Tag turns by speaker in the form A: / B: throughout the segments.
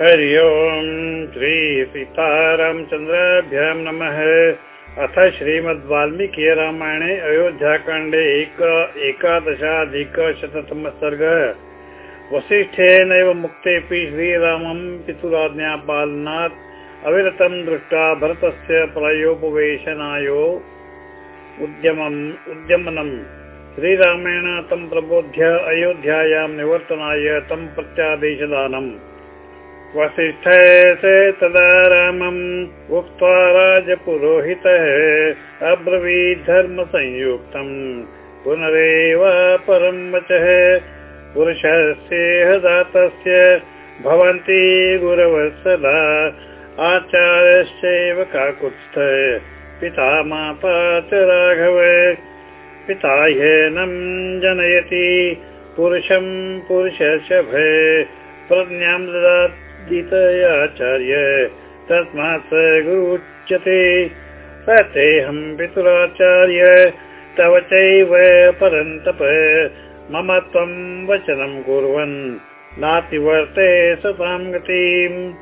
A: हरि ओम् श्री सीतारामचन्द्राभ्यां नमः। अथ श्रीमद्वाल्मीकि रामायणे अयोध्याकाण्डे एक एकादशाधिकशततमः सर्गः। वसिष्ठेनैव मुक्तेऽपि श्रीरामं पितुराज्ञापालनात् अविरतं दृष्ट्वा भरतस्य प्रयोपवेशनायो उद्यमम् उद्यमनम् श्रीरामेण तं प्रबोध्य अयोध्यायां निवर्तनाय तं प्रत्यादेशदानम् वसिष्ठे रामम् उक्त्वा राजपुरोहितः अब्रवीत् धर्मसंयुक्तम्। पुनरेव परं वचः। पुरुषस्य दातस्य भवन्ति गुरवः सदा आचार्यश्चैव काकुत्स्थ। पिता माता च राघव पिता ह्येनं जनयति। पुरुषं पुरुषस्य भय। प्रज्ञां ददाति आचार्य तस्मात् स गुरुच्यते। तेऽहं पितुराचार्य तव चैव परन्तप। मम त्वं वचनं कुर्वन् नातिवर्ते सतां गतिम्।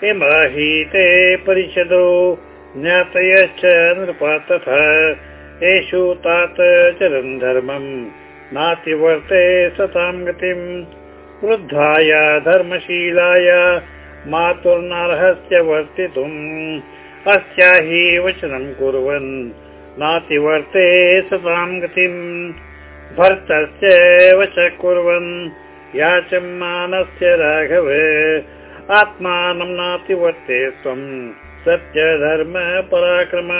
A: किमाहीते परिषदो ज्ञातयश्च नृपा तथा एषु तात चरन् धर्मम् नातिवर्ते सतां गतिम् वृद्धाय धर्मशीलाय मातुर्नार्हस्य वर्तितुम्। अस्या हि वचनं कुर्वन् नातिवर्ते सतां गतिम्। भर्तस्य वच कुर्वन् याचमानस्य राघव। आत्मानं नातिवर्ते त्वम् सत्यधर्म पराक्रम।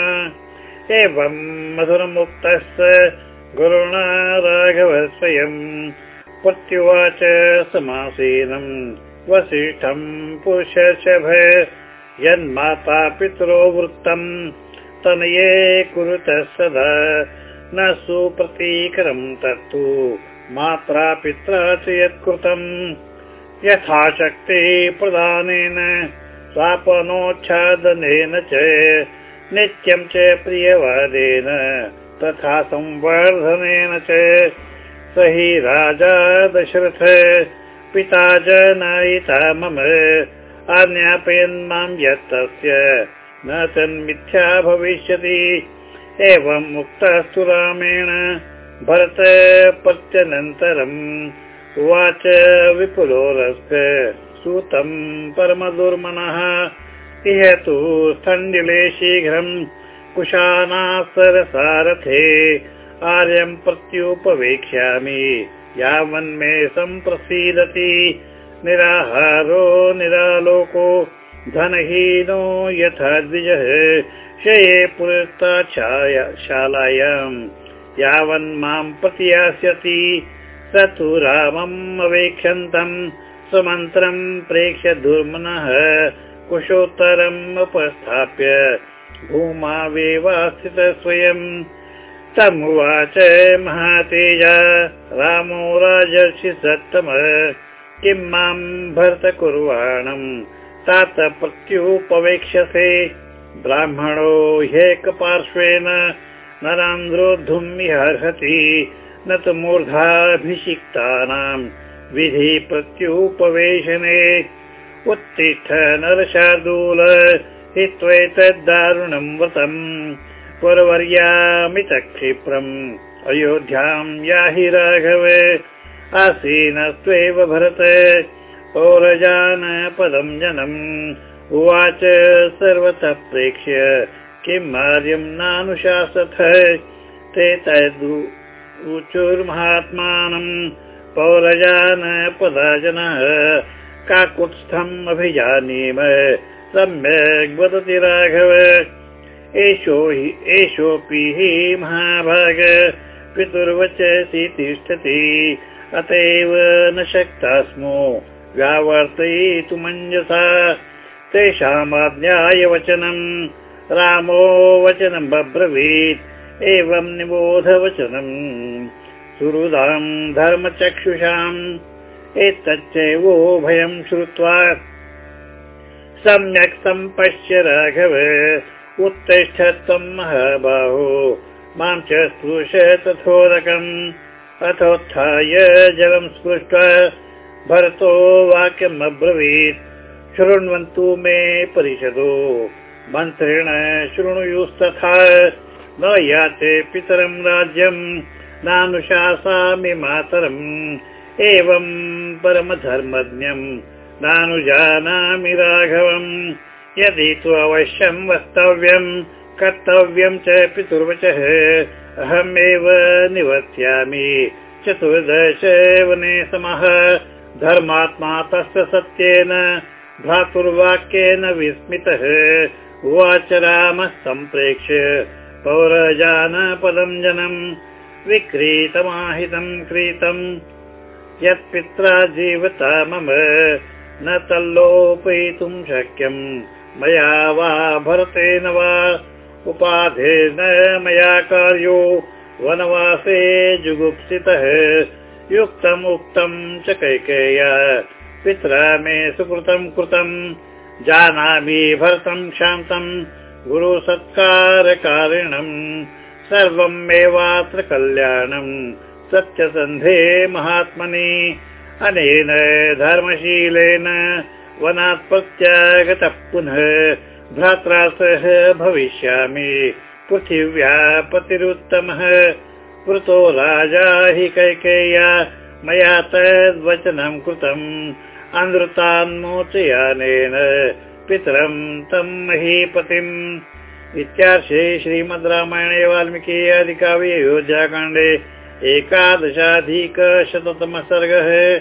A: एवं मधुरमुक्तस्य गुरुणा राघव स्वयम् प्रत्युवाच समासीनम् वसिष्ठम् पुरुषभय यन्माता पितरो वृत्तम् तनये कुरुतः सदा। न सुप्रतीकरम् तत्तु मात्रा पित्रा च यत्कृतम्। यथाशक्ति प्रदानेन स्वापनोच्छादनेन च नित्यम् च प्रियवादेन तथा संवर्धनेन च स हि राजा दशरथ पिता जनयिता मम आज्ञापयन् मां यत् तस्य न तन्मिथ्या भविष्यति। एवम् उक्तस्तु रामेण। भरत प्रत्यनन्तरम् उवाच विपुलोरस्य सूतं परमदुर्मनः। इह तु स्थण्डिले शीघ्रम् कुशानासरसारथे आर्यं प्रत्युपवेक्ष्यामि। यावन्मे सम्प्रसीदति। निराहारो निरालोको धनहीनो यथा द्विजः शये पुरस्ता शालायाम् यावन्मां प्रतियास्यति। स तु रामम् अवेक्षन्तम् स्वमन्त्रम् प्रेक्ष्य दुर्मनः। कुशोत्तरम् उपस्थाप्य। भूमावेवास्थितः स्वयम् तमुवाच महातेज। रामो राजर्षि सत्तम। किं मां भरत कुर्वाणम् तात प्रत्युपवेक्ष्यसे। ब्राह्मणो ह्येकपार्श्वेन नरान्द्रोद्धुमिहर्हति न तु मूर्धाभिषिक्तानां विधि प्रत्युपवेशने। उत्तिष्ठ नरशार्दूल। हित्वैतद्दारुणं व्रतम् पुरवर्यामित क्षिप्रम् अयोध्याम् याहि राघव आसीनस्त्वेव भरत। पौरजान पदम् जनम्। उवाच सर्वतः प्रेक्ष्य किम् आर्यम् नानुशासथ ते तदुचुर्महात्मानम् पौरजान पदा जनः काकुत्स्थम् अभिजानीम। सम्यग् वदति राघव एषो हि एषोऽपि हि महाभाग पितुर्वचसि तिष्ठति अत एव न शक्ता स्मो व्यावर्तयितुमञ्जसा तेषामाज्ञाय वचनम् रामो वचनम् बब्रवीत् एवम् निबोधवचनम् सुहृदाम् धर्मचक्षुषाम् एतच्चैवोभयम् श्रुत्वा सम्यक् सम्पश्य राघव उत्तिष्ठ त्वं महाबाहो। मां च स्पृश तथोदकम्। अथोत्थाय जलं स्पृष्ट्वा भरतो वाक्यम् अब्रवीत्। शृण्वन्तु मे परिषदो। मन्त्रेण शृणुयुस्तथा। न याते पितरं राज्यम्। नानुशासामि मातरम्। एवं परमधर्मज्ञम्। नानुजानामि राघवम् यदि तु अवश्यं वक्तव्यम् कर्तव्यं च पितुर्वचः अहमेव निवर्त्यामि। चतुर्दश वने समः। धर्मात्मा तस्य सत्येन भ्रातुर्वाक्येन विस्मितः। उवाच रामः सम्प्रेक्ष्य। पौरजानपदं जनम् विक्रीतमाहितं क्रीतम् यत्पित्रा जीवता मम न तल्लोपयितुं शक्यम् मया वा भरतेन वा उपाधेन मया कार्यो वनवासे जुगुप्सितः। युक्तम् उक्तम् च कैकेय। पित्रा मे सुकृतं कृतम्। जानामि भरतं शान्तम्। गुरुसत्कारकारिणम् सर्वमेवात्र कल्याणम्। सत्यसन्धे महात्मनि। अनेन धर्मशीलेन वनात् प्रत्यागतः पुनः भ्रात्रा सह भविष्यामि। पृथिव्या पतिरुत्तमः वृतो राजा हि कैकेया मया तद्वचनं कृतम्। अनृतान्मोचयानेन पितरं तं महीपतिम्। इत्यार्षे श्रीमद् रामायणे वाल्मीकि अधिकाव्ये अयोध्याकाण्डे एकादशाधिकशततमः सर्गः